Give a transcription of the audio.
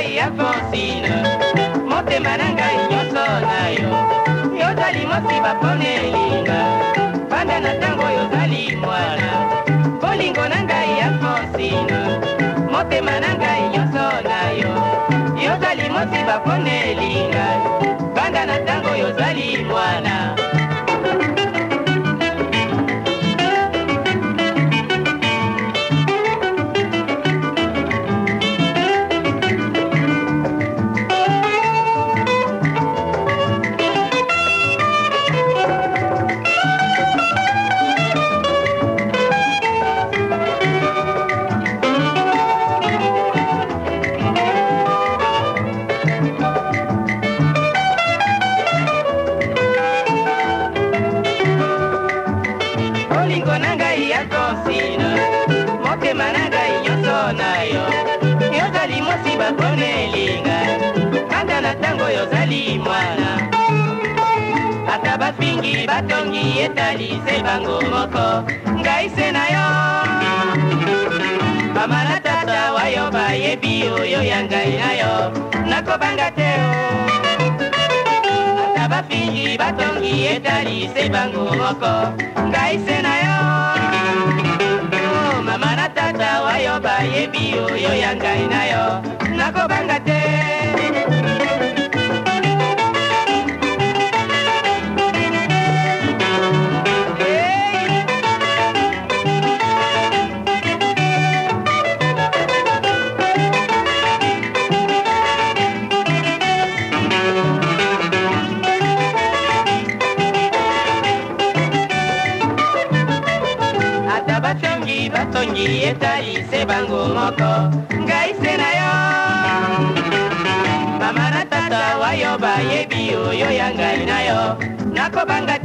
ngai ya fonsine motema na ngai nyonso na yo yozali mosi baponelinga banda na ntango yozali mwana bolingo na ngai ya fonsine motema na ngai nyonso na yo yozali mosi baponelingai bolingo na ngai ya tosina motema na ngai nyonso na yo yozali mwasi bakonelinga kanga na ntango yozali mwana ata bafingi batongi etali se bango moko ngai se na yo bamalatata wayo bayebi oyo ya ngai na yo nakobanga te o bafiki batongi etali se bango moko ngai se na yo oh, mama na tata wayo bayebi oyo ya ngai na yo nakobanga te batongi etali se bango moko ngai se na yo mama na tata wayo bayebi oyo ya ngai na yo nakobanga